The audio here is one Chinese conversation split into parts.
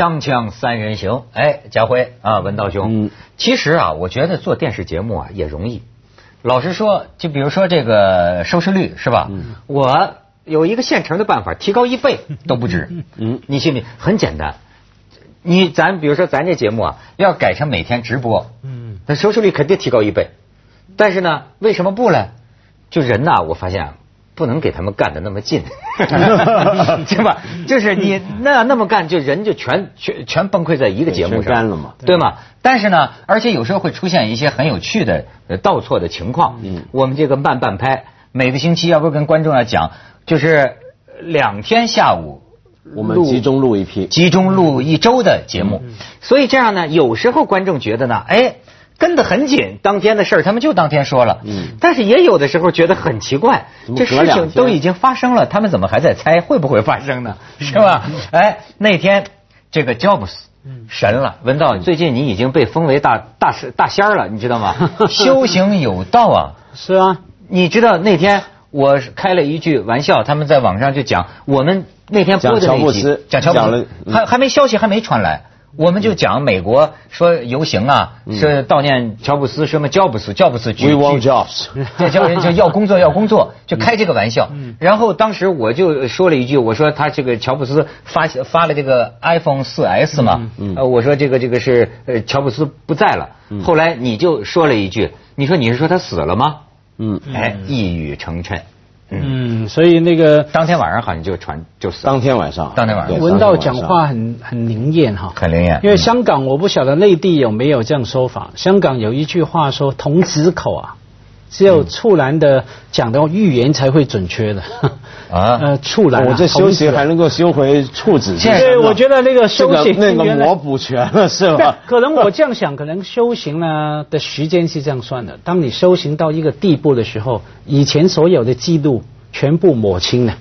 锵锵三人行，哎，家辉啊，文道兄，嗯其实啊，我觉得做电视节目啊也容易。老实说，就比如说这个收视率是吧？嗯我有一个现成的办法，提高一倍 都不止。嗯你信不信？很简单，你咱比如说咱这节目啊，要改成每天直播，嗯，那收视率肯定提高一倍。但是呢，为什么不呢？就人呐，我发现啊，不能给他们干的那么近，是吧？就是你那那么干，就人就全全全崩溃在一个节目上，干了嘛对吗？但是呢，而且有时候会出现一些很有趣的呃倒错的情况。嗯我们这个慢半拍，每个星期要不跟观众要讲，就是两天下午。我们集中录一批，集中录一周的节目，所以这样呢，有时候观众觉得呢，哎，跟得很紧，当天的事儿他们就当天说了，嗯但是也有的时候觉得很奇怪，这事情都已经发生了，他们怎么还在猜会不会发生呢？是吧？哎，那天这个 Jobs。神了，文道，最近你已经被封为大大师大仙儿了，你知道吗？修行有道啊，是啊，你知道那天我开了一句玩笑，他们在网上就讲我们那天播的那一集讲乔布斯讲乔布斯讲了，嗯还还没消息还没传来。我们就讲美国说游行啊，是悼念乔布斯，什么乔布斯，乔布斯举 We want 举 jobs，这叫人就要工作要工作，就开这个玩笑。然后当时我就说了一句，我说他这个乔布斯发发了这个 iPhone 四 S 嘛，呃，我说这个这个是呃乔布斯不在了。后来你就说了一句，你说你是说他死了吗？嗯，哎，一语成谶。嗯，所以那个当天晚上好像就传就死，当天晚上，当天晚上。对文道讲话很很灵验哈，很灵验。因为香港我不晓得内地有没有这样说法。香港有一句话说“童子口”啊，只有处男的讲的预言才会准确的。啊？呃，处男啊，我这修行还能够修回处子对，我觉得那个修行那个原来魔补全了是对吧？可能我这样想，可能修行呢的时间是这样算的。当你修行到一个地步的时候，以前所有的记录全部抹清了，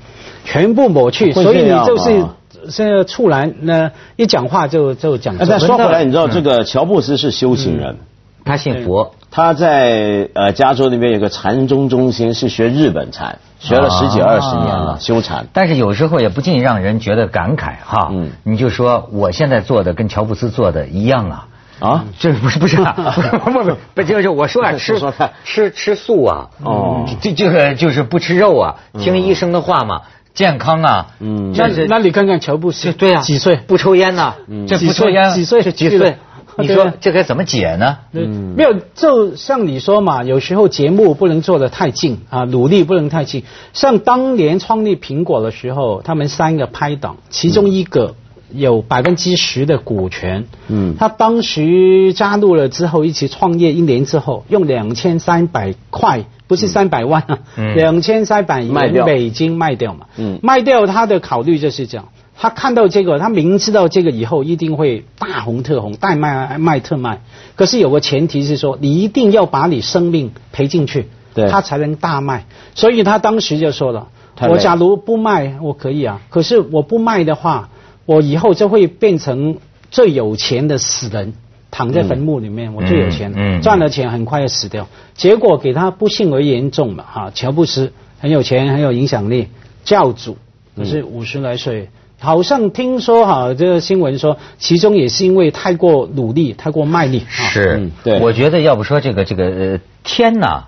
全部抹去，所以你就是现在处男呢，一讲话就就讲。但说回来，你知道这个乔布斯是修行人，他信佛，他在呃加州那边有个禅宗中心，是学日本禅，学了十几啊二十年了，修禅。但是有时候也不禁让人觉得感慨哈。嗯。你就说我现在做的跟乔布斯做的一样啊。啊，这不是？不是啊，不不不不，就是我说啊，吃吃吃素啊，哦。这这个就是不吃肉啊，听医生的话嘛，健康啊，嗯。那你看看乔布斯，对呀，几岁？不抽烟呐，这不抽烟几岁？是几岁？你说这该怎么解呢？嗯，没有，就像你说嘛，有时候节目不能做得太近啊，努力不能太近。像当年创立苹果的时候，他们三个拍档，其中一个有百分之十的股权，嗯。他当时加入了之后，一起创业一年之后，用两千三百块，不是三百万啊，嗯。两千三百元美金卖掉嘛，嗯。卖掉他的考虑就是这样。他看到这个，他明知道这个以后一定会大红特红，大卖卖特卖。可是有个前提是说，你一定要把你生命赔进去，对他才能大卖。所以他当时就说了太：“累我假如不卖，我可以啊。可是我不卖的话，我以后就会变成最有钱的死人，躺在坟墓里面，我最有钱，嗯嗯赚了钱很快就死掉。结果给他不幸而严重嘛，哈，乔布斯很有钱，很有影响力，教主，可是五十来岁。好像听说哈，这个新闻说，其中也是因为太过努力、太过卖力。啊是嗯，对我觉得要不说这个这个呃天呐，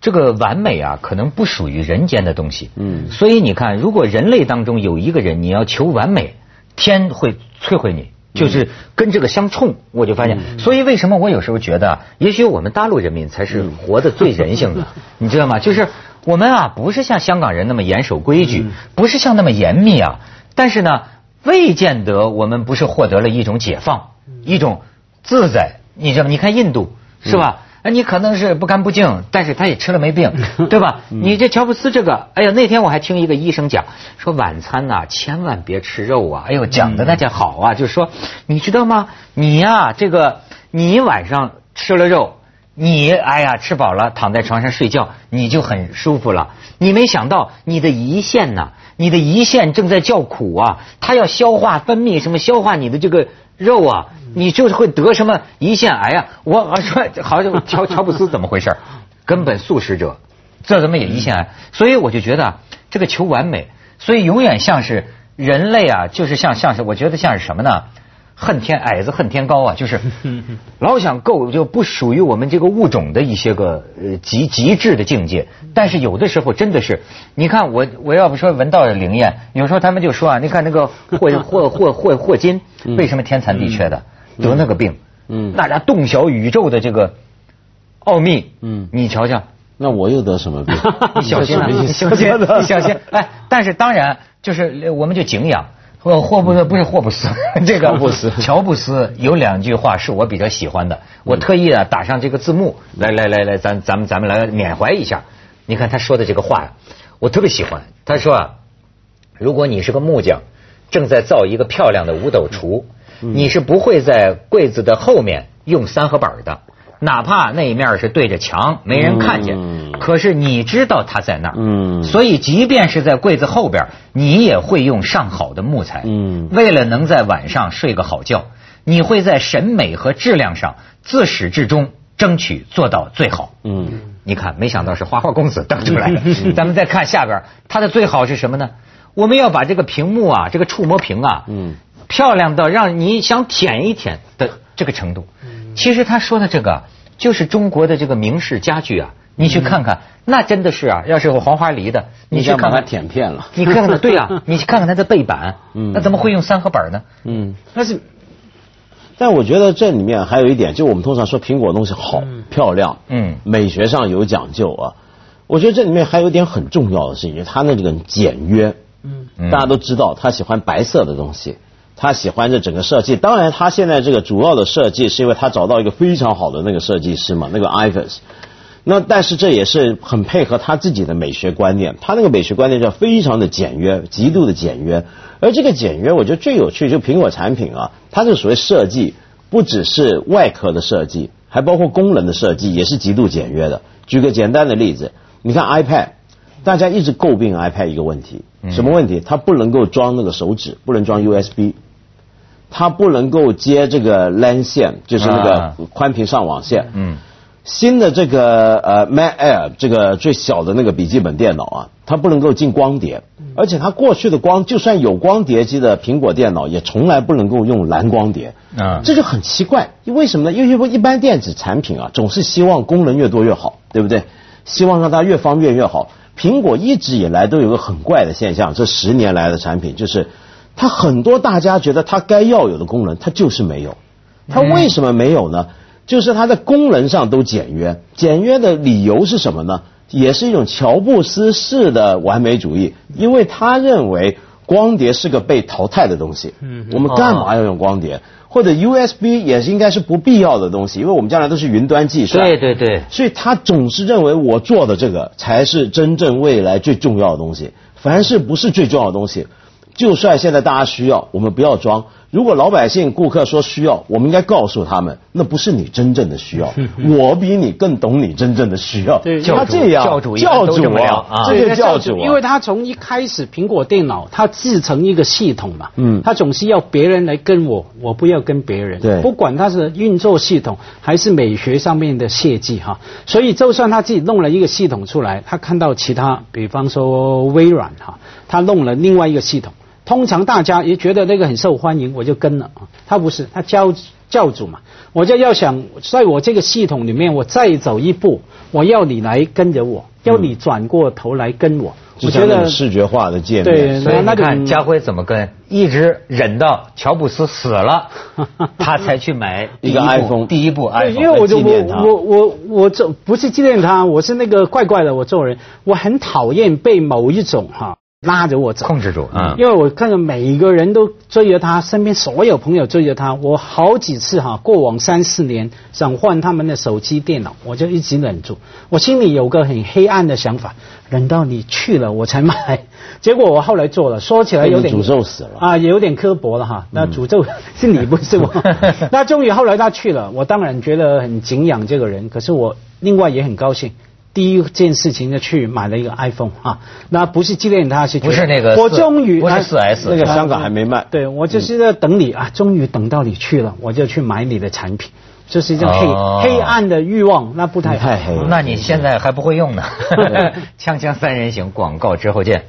这个完美啊，可能不属于人间的东西。嗯所以你看，如果人类当中有一个人你要求完美，天会摧毁你。就是跟这个相冲，我就发现，所以为什么我有时候觉得啊，也许我们大陆人民才是活得最人性的，你知道吗？就是我们啊，不是像香港人那么严守规矩，不是像那么严密啊，但是呢，未见得我们不是获得了一种解放，一种自在。你知道吗？你看印度是吧？哎，你可能是不干不净，但是他也吃了没病，对吧？你这乔布斯这个，哎呀，那天我还听一个医生讲，说晚餐呐、千万别吃肉啊，哎呦，讲的那叫好啊，就是说，你知道吗？你呀、这个你晚上吃了肉。你哎呀，吃饱了，躺在床上睡觉，你就很舒服了。你没想到你的胰腺呐，你的胰腺正在叫苦啊，它要消化分泌什么，消化你的这个肉啊，你就是会得什么胰腺癌啊。我我说好像乔乔布斯怎么回事？根本素食者，这怎么也胰腺癌？所以我就觉得这个求完美，所以永远像是人类啊，就是像像是我觉得像是什么呢？恨天矮子恨天高啊，就是 老想够就不属于我们这个物种的一些个呃极极致的境界。但是有的时候真的是，你看我我要不说文道灵验，有时候他们就说啊，你看那个霍 霍霍霍霍金为什么天残地缺的，得那个病，嗯，大家洞晓宇宙的这个奥秘，嗯，你瞧瞧。那我又得什么病？你小心啊，你小心，你小心。哎，但是当然，就是我们就敬仰霍霍布斯不是霍布斯，这个霍布斯乔布斯有两句话是我比较喜欢的，我特意啊打上这个字幕，来来来来，咱咱们咱们来缅怀一下。你看他说的这个话呀，我特别喜欢。他说啊，如果你是个木匠，正在造一个漂亮的五斗橱，你是不会在柜子的后面用三合板的。哪怕那一面是对着墙，没人看见，可是你知道它在那儿。嗯，所以即便是在柜子后边，你也会用上好的木材。嗯，为了能在晚上睡个好觉，你会在审美和质量上自始至终争取做到最好。嗯，你看，没想到是花花公子登出来的。咱们再看下边，它的最好是什么呢？我们要把这个屏幕啊，这个触摸屏啊，嗯，漂亮到让你想舔一舔的这个程度。其实他说的这个就是中国的这个明式家具啊，你去看看，那真的是啊，要是有黄花梨的，你去看看舔片了，你看看对呀，你去看看它的背板，那怎么会用三合板呢？嗯，但是，但我觉得这里面还有一点，就我们通常说苹果东西好漂亮，嗯，美学上有讲究啊，我觉得这里面还有一点很重要的事情，它那个简约，嗯，大家都知道他喜欢白色的东西。他喜欢这整个设计，当然他现在这个主要的设计是因为他找到一个非常好的那个设计师嘛，那个 Ivers。那但是这也是很配合他自己的美学观念，他那个美学观念叫非常的简约，极度的简约。而这个简约，我觉得最有趣就苹果产品啊，它这个所谓设计不只是外壳的设计，还包括功能的设计，也是极度简约的。举个简单的例子，你看 iPad，大家一直诟病 iPad 一个问题，什么问题？它不能够装那个手指，不能装 USB。它不能够接这个 LAN 线，就是那个宽频上网线。嗯。新的这个呃 Mac Air 这个最小的那个笔记本电脑啊，它不能够进光碟，而且它过去的光，就算有光碟机的苹果电脑，也从来不能够用蓝光碟。啊。这就很奇怪，为什么呢？因为一般电子产品啊，总是希望功能越多越好，对不对？希望让它越方便越好。苹果一直以来都有个很怪的现象，这十年来的产品就是。它很多大家觉得它该要有的功能，它就是没有。它为什么没有呢？就是它在功能上都简约。简约的理由是什么呢？也是一种乔布斯式的完美主义，因为他认为光碟是个被淘汰的东西。嗯，我们干嘛要用光碟？或者 USB 也是应该是不必要的东西，因为我们将来都是云端计算。对对对。所以他总是认为我做的这个才是真正未来最重要的东西。凡是不是最重要的东西。就算现在大家需要，我们不要装。如果老百姓、顾客说需要，我们应该告诉他们，那不是你真正的需要。我比你更懂你真正的需要。对他这样教主教主啊，这个教主，因为他从一开始苹果电脑，他自成一个系统嘛，嗯，他总是要别人来跟我，我不要跟别人。对，不管他是运作系统还是美学上面的设计哈，所以就算他自己弄了一个系统出来，他看到其他，比方说微软哈，他弄了另外一个系统。通常大家也觉得那个很受欢迎，我就跟了啊。他不是，他教教主嘛，我就要想在我这个系统里面，我再走一步，我要你来跟着我，要你转过头来跟我。我觉得视觉化的界面。对，所以你看家辉怎么跟，一直忍到乔布斯死了，他才去买一个 iPhone，第一部 iPhone。因为我就我我我我这不是纪念他，我是那个怪怪的，我做人我很讨厌被某一种哈。拉着我走，控制住啊！因为我看到每一个人都追着他，身边所有朋友追着他，我好几次哈，过往三四年想换他们的手机、电脑，我就一直忍住。我心里有个很黑暗的想法，忍到你去了我才买。结果我后来做了，说起来有点诅咒死了啊，有点刻薄了哈。那诅咒 是你不是我。那终于后来他去了，我当然觉得很敬仰这个人，可是我另外也很高兴。第一件事情就去买了一个 iPhone 啊，那不是纪念他，是不是那个？我终于不是四 S，那个香港还没卖。对，我就是在等你啊，终于等到你去了，我就去买你的产品，这是一种黑黑暗的欲望，那不太太黑。那你现在还不会用呢？锵锵三人行，广告之后见。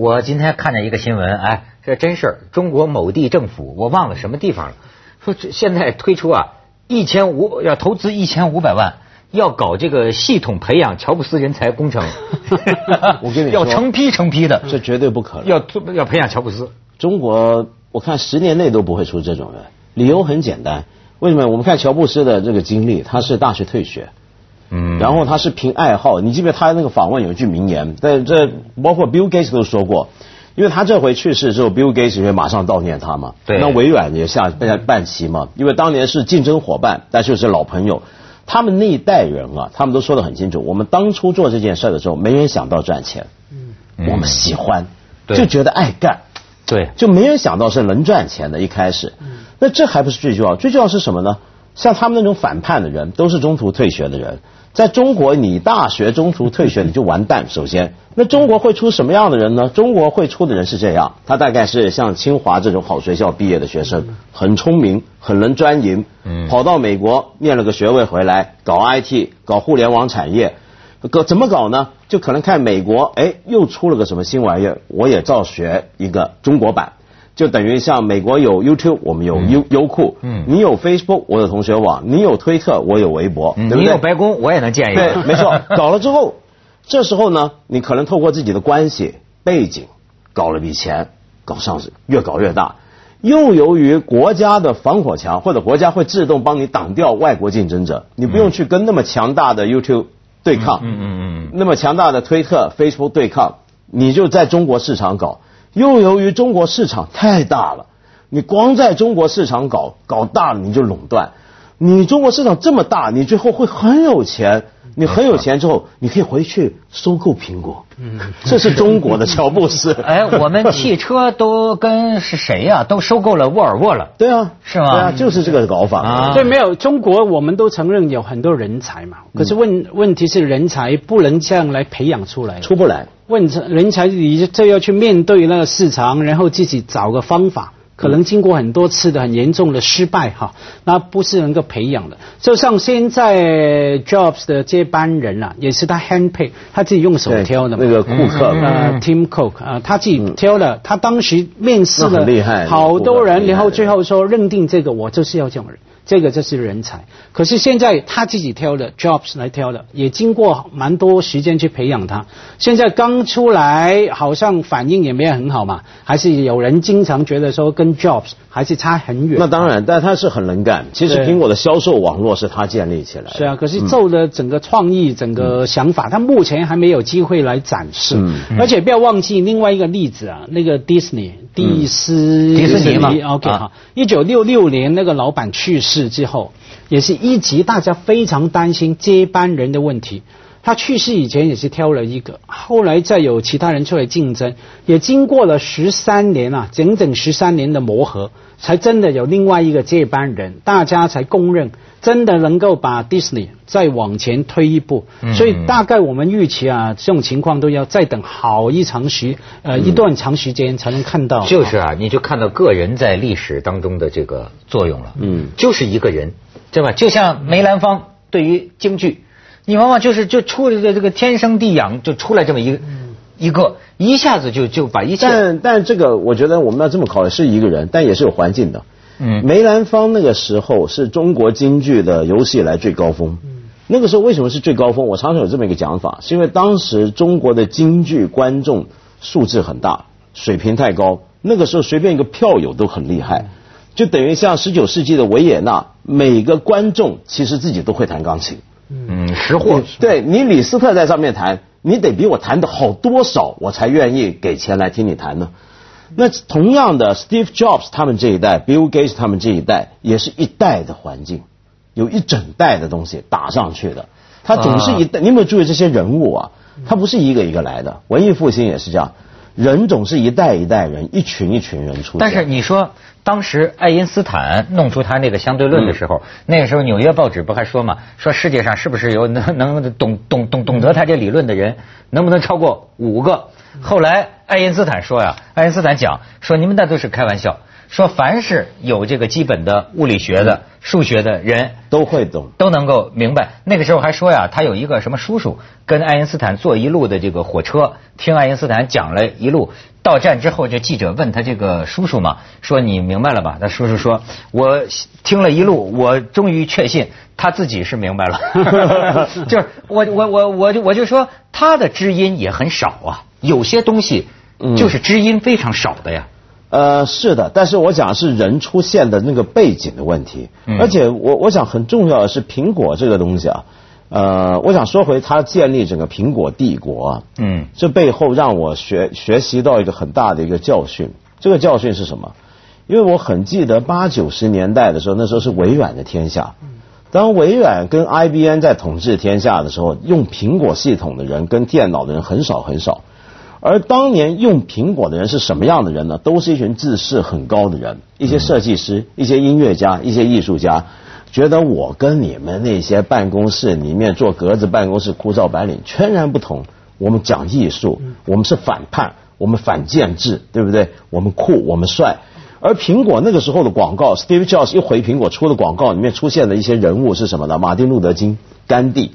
我今天看见一个新闻，哎，这真事儿，中国某地政府，我忘了什么地方了，说这现在推出啊，一千五要投资一千五百万，要搞这个系统培养乔布斯人才工程。我跟你说要成批成批的，这绝对不可能。要要培养乔布斯。中国，我看十年内都不会出这种人。理由很简单，为什么？我们看乔布斯的这个经历，他是大学退学。嗯，然后他是凭爱好，你记不记得他那个访问有一句名言？在这包括 Bill Gates 都说过，因为他这回去世之后，Bill Gates 也马上悼念他嘛。对。那微软也下办办席嘛，因为当年是竞争伙伴，但就是老朋友。他们那一代人啊，他们都说得很清楚，我们当初做这件事的时候，没人想到赚钱。嗯。我们喜欢，就觉得爱干。对。就没人想到是能赚钱的，一开始。嗯。那这还不是最重要，最重要是什么呢？像他们那种反叛的人，都是中途退学的人。在中国，你大学中途退学你就完蛋。首先，那中国会出什么样的人呢？中国会出的人是这样，他大概是像清华这种好学校毕业的学生，很聪明，很能钻营，跑到美国念了个学位回来，搞 IT，搞互联网产业，搞怎么搞呢？就可能看美国，哎，又出了个什么新玩意儿，我也照学一个中国版。就等于像美国有 YouTube，我们有优优酷，嗯，你有 Facebook，我有同学网，你有推特，我有微博，对不对？你有白宫，我也能建一个。对，没错。搞了之后，这时候呢，你可能透过自己的关系背景，搞了笔钱，搞上市，越搞越大。又由于国家的防火墙，或者国家会自动帮你挡掉外国竞争者，你不用去跟那么强大的 YouTube 对抗，嗯嗯嗯，那么强大的推特、Facebook 对抗，你就在中国市场搞。又由于中国市场太大了，你光在中国市场搞搞大了，你就垄断。你中国市场这么大，你最后会很有钱。你很有钱之后，你可以回去收购苹果。嗯，这是中国的乔布斯。哎，我们汽车都跟是谁呀？都收购了沃尔沃了。对啊，是吗？对啊，就是这个搞法。啊，对，没有中国，我们都承认有很多人才嘛。可是问问题是，人才不能这样来培养出来，出不来。问人才，你这要去面对那个市场，然后自己找个方法。可能经过很多次的很严重的失败哈，那不是能够培养的。就像现在 Jobs 的接班人啊，也是他 hand pick，他自己用手挑的。那个库克，呃，Tim Cook 啊，他自己挑的。他当时面试了好多人，然后最后说认定这个我就是要这种人。这个就是人才，可是现在他自己挑的 jobs 来挑的，也经过蛮多时间去培养他。现在刚出来，好像反应也没有很好嘛，还是有人经常觉得说跟 jobs 还是差很远。那当然，但他是很能干。其实苹果的销售网络是他建立起来的。是啊，可是做的整个创意、整个想法，他目前还没有机会来展示。而且不要忘记另外一个例子啊，那个 Disney 迪斯迪士尼嘛，OK 哈，一九六六年那个老板去世。之后，也是一直大家非常担心接班人的问题。他去世以前也是挑了一个，后来再有其他人出来竞争，也经过了十三年啊，整整十三年的磨合，才真的有另外一个接班人，大家才公认真的能够把 Disney 再往前推一步。所以大概我们预期啊，这种情况都要再等好一长时呃一段长时间才能看到。就是啊，你就看到个人在历史当中的这个作用了。嗯，就是一个人，对吧？就像梅兰芳对于京剧。你往往就是就出了这个天生地养就出来这么一个一个一下子就就把一切。但但这个我觉得我们要这么考虑是一个人，但也是有环境的。嗯，梅兰芳那个时候是中国京剧的有史以来最高峰。嗯，那个时候为什么是最高峰？我常常有这么一个讲法，是因为当时中国的京剧观众素质很大，水平太高。那个时候随便一个票友都很厉害，就等于像十九世纪的维也纳，每个观众其实自己都会弹钢琴。嗯，识货。对你李斯特在上面谈，你得比我谈的好多少，我才愿意给钱来听你谈呢。那同样的，Steve Jobs 他们这一代，Bill Gates 他们这一代，也是一代的环境，有一整代的东西打上去的。他总是一代，你有没有注意这些人物啊？他不是一个一个来的。文艺复兴也是这样。人总是一代一代人，一群一群人出。但是你说，当时爱因斯坦弄出他那个相对论的时候，那个时候纽约报纸不还说嘛，说世界上是不是有能能懂懂懂懂得他这理论的人，能不能超过五个？后来爱因斯坦说呀，爱因斯坦讲说你们那都是开玩笑，说凡是有这个基本的物理学的、数学的人都会懂，都能够明白。那个时候还说呀，他有一个什么叔叔跟爱因斯坦坐一路的这个火车，听爱因斯坦讲了一路。到站之后，这记者问他这个叔叔嘛，说你明白了吧？他叔叔说，我听了一路，我终于确信他自己是明白了。就是我我我我就我就说他的知音也很少啊，有些东西就是知音非常少的呀。呃，是的，但是我讲是人出现的那个背景的问题，而且我我想很重要的是苹果这个东西啊。呃，我想说回它建立整个苹果帝国，嗯，这背后让我学学习到一个很大的一个教训。这个教训是什么？因为我很记得八九十年代的时候，那时候是微软的天下。当微软跟 IBM 在统治天下的时候，用苹果系统的人跟电脑的人很少很少。而当年用苹果的人是什么样的人呢？都是一群自视很高的人，一些设计师，一些音乐家，一些艺术家。觉得我跟你们那些办公室里面做格子办公室枯燥白领全然不同。我们讲艺术，我们是反叛，我们反建制，对不对？我们酷，我们帅。而苹果那个时候的广告，Steve Jobs 一回苹果出的广告里面出现的一些人物是什么呢？马丁路德金、甘地，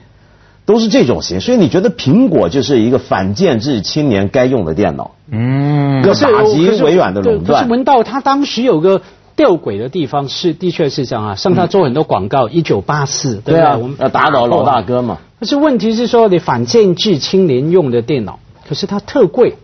都是这种型。所以你觉得苹果就是一个反建制青年该用的电脑？嗯，可是打击微软的垄断。可是文道他当时有个。吊诡的地方是，的确是这样啊。像他做很多广告，一九八四，对啊，我们要打倒老大哥嘛。可是问题是说，你反建制青年用的电脑，可是它特贵，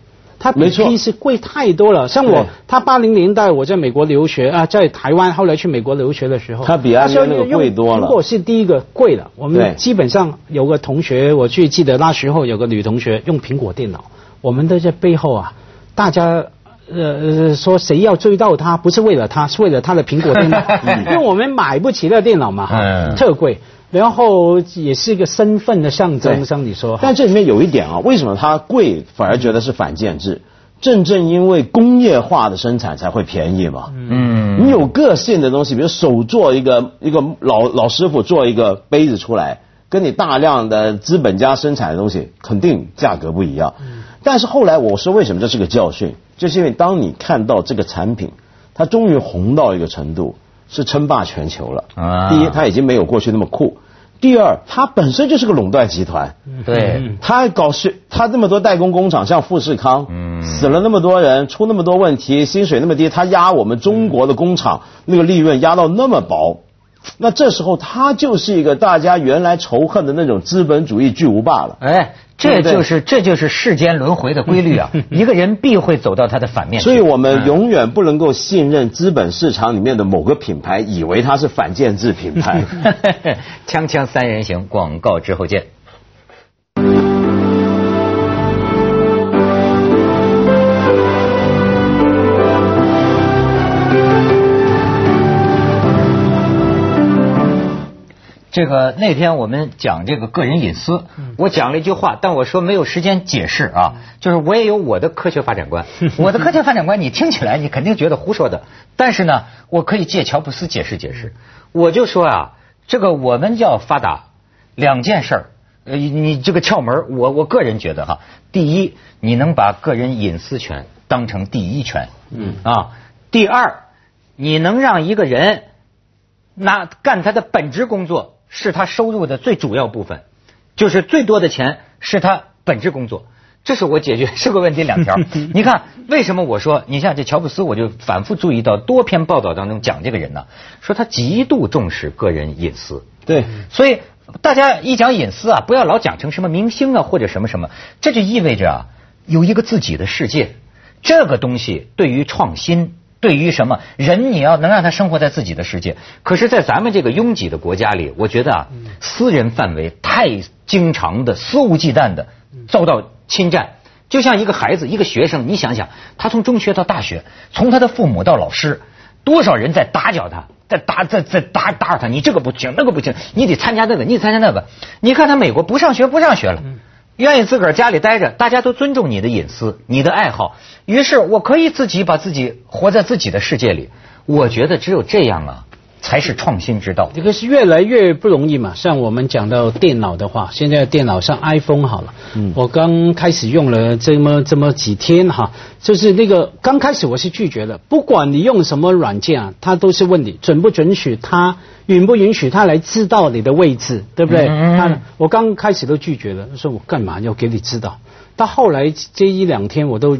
它比 P 是贵太多了。像我，他八零年代我在美国留学啊，在台湾后来去美国留学的时候，它比安卓那个贵多了。苹果是第一个贵了。我们基本上有个同学，我去记得那时候有个女同学用苹果电脑，我们都在背后啊，大家。呃，说谁要追到他，不是为了他，是为了他的苹果电脑，因为我们买不起那电脑嘛，特贵，然后也是一个身份的象征，像你说。但这里面有一点啊，为什么它贵反而觉得是反建制？正正因为工业化的生产才会便宜嘛。嗯，你有个性的东西，比如手做一个一个老老师傅做一个杯子出来，跟你大量的资本家生产的东西，肯定价格不一样。但是后来我说为什么这是个教训？就是因为当你看到这个产品，它终于红到一个程度，是称霸全球了。啊！第一，它已经没有过去那么酷；第二，它本身就是个垄断集团。对。它搞是，它那么多代工工厂，像富士康，死了那么多人，出那么多问题，薪水那么低，它压我们中国的工厂那个利润压到那么薄，那这时候他就是一个大家原来仇恨的那种资本主义巨无霸了。哎。这就是这就是世间轮回的规律啊！一个人必会走到他的反面。所以我们永远不能够信任资本市场里面的某个品牌，以为它是反建制品牌。锵锵三人行，广告之后见。这个那天我们讲这个个人隐私，我讲了一句话，但我说没有时间解释啊。就是我也有我的科学发展观，我的科学发展观你听起来你肯定觉得胡说的，但是呢，我可以借乔布斯解释解释。我就说啊，这个我们要发达两件事儿，呃，你这个窍门，我我个人觉得哈，第一，你能把个人隐私权当成第一权，嗯啊，第二，你能让一个人那干他的本职工作。是他收入的最主要部分，就是最多的钱是他本职工作，这是我解决这个问题两条。你看为什么我说你像这乔布斯，我就反复注意到多篇报道当中讲这个人呢，说他极度重视个人隐私。对，所以大家一讲隐私啊，不要老讲成什么明星啊或者什么什么，这就意味着啊有一个自己的世界，这个东西对于创新。对于什么人，你要能让他生活在自己的世界。可是，在咱们这个拥挤的国家里，我觉得啊，私人范围太经常的肆无忌惮的遭到侵占。就像一个孩子，一个学生，你想想，他从中学到大学，从他的父母到老师，多少人在打搅他，在打在在打打扰他。你这个不行，那个不行，你得参加那个，你得参加那个。你看他美国不上学不上学了。愿意自个儿家里待着，大家都尊重你的隐私、你的爱好。于是我可以自己把自己活在自己的世界里。我觉得只有这样啊，才是创新之道。这个是越来越不容易嘛。像我们讲到电脑的话，现在电脑上 iPhone 好了，嗯，我刚开始用了这么这么几天哈，就是那个刚开始我是拒绝的，不管你用什么软件啊，它都是问你准不准许它，允不允许他来知道你的位置，对不对？嗯。我刚开始都拒绝了，说我干嘛要给你知道？到后来这一两天我都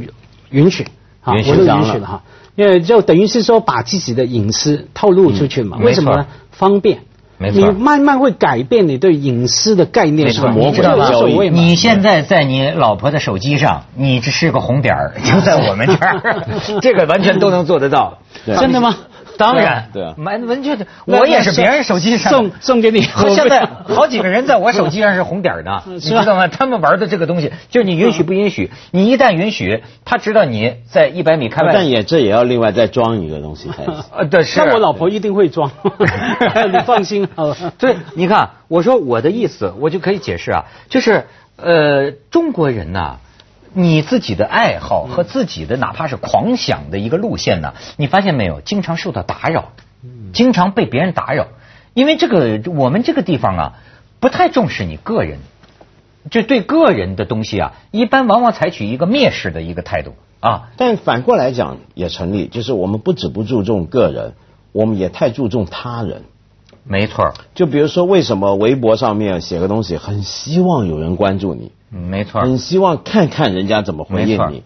允许，啊，我都允许了哈。因为就等于是说把自己的隐私透露出去嘛？为什么呢？方便。没错。你慢慢会改变你对隐私的概念，是吧？你知道吗？你现在在你老婆的手机上，你这是个红点儿，就在我们这儿，这个完全都能做得到。真的吗？当然，对啊，完完全，我也是别人手机上送送给你。现在 好几个人在我手机上是红点的，你知道吗？他们玩的这个东西，就是你允许不允许？你一旦允许，他知道你在一百米开外。但也这也要另外再装一个东西才行。呃，对，是。那我老婆一定会装，你放心好了。对，你看，我说我的意思，我就可以解释啊，就是呃，中国人呐。你自己的爱好和自己的哪怕是狂想的一个路线呢？你发现没有？经常受到打扰，经常被别人打扰，因为这个我们这个地方啊，不太重视你个人，就对个人的东西啊，一般往往采取一个蔑视的一个态度啊。但反过来讲也成立，就是我们不止不注重个人，我们也太注重他人。没错，就比如说，为什么微博上面写个东西，很希望有人关注你？没错，很希望看看人家怎么回应你。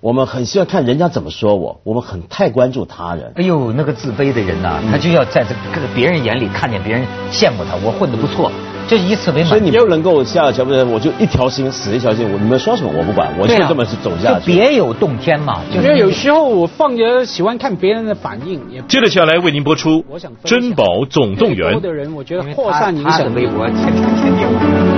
我们很希望看人家怎么说我。我们很太关注他人。哎呦，那个自卑的人呐，他就要在这个别人眼里看见别人羡慕他，我混得不错。就以此为满，所以你不能够下了乔布斯，我就一条心死一条心，我你们说什么我不管，我就这么是走下去。别有洞天嘛，因为有时候我放着喜欢看别人的反应。也接着下来为您播出《珍宝总动员》。多的人，我觉得扩散影响。微博天天天天。